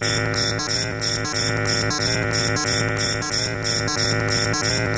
Thank you.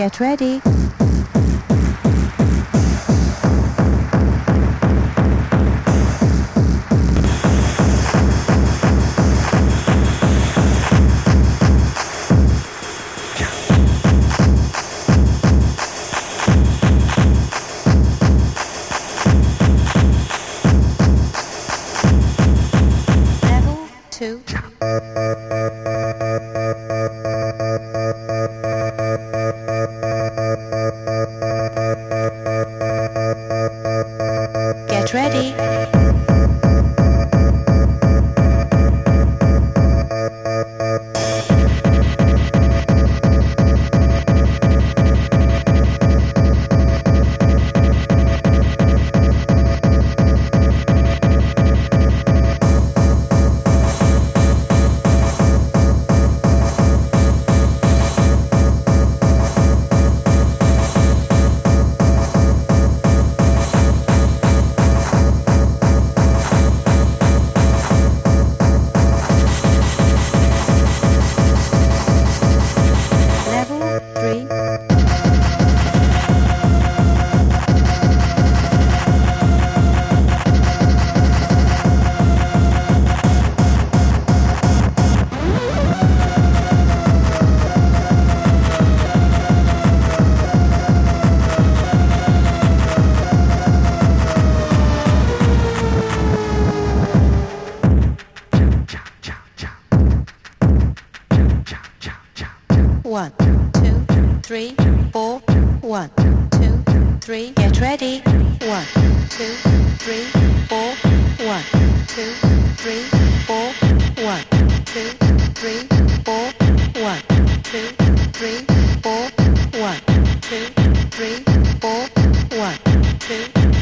Get ready.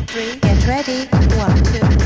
Three. Get ready. One, two,